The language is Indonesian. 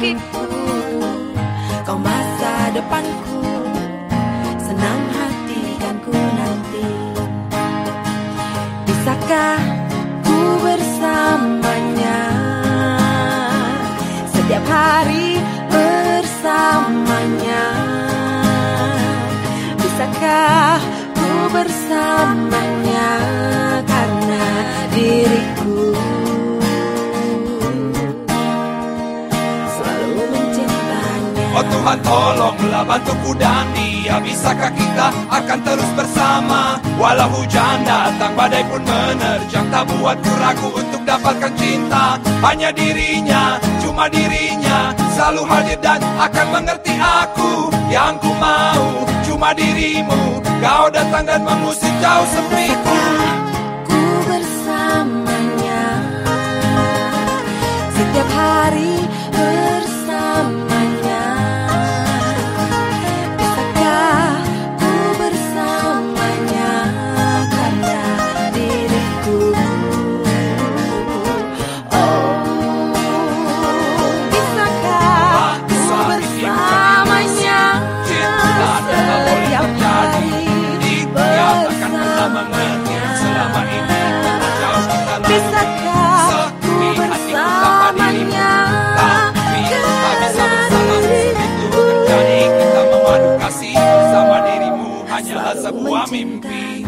kakiku Kau masa depanku Senang hati kan ku nanti. Bisakah ku bersamanya? Setiap hari bersamanya. Bisakah ku bersamanya? Tuhan tolonglah bantuku dan dia Bisakah kita akan terus bersama. Walau hujan datang badai pun menerjang. Tak buatku ragu untuk dapatkan cinta. Hanya dirinya, cuma dirinya. Selalu hadir dan akan mengerti aku. Yang ku mau cuma dirimu. Kau datang dan mengusir jauh sepiku. Ku bersamanya 那么简单。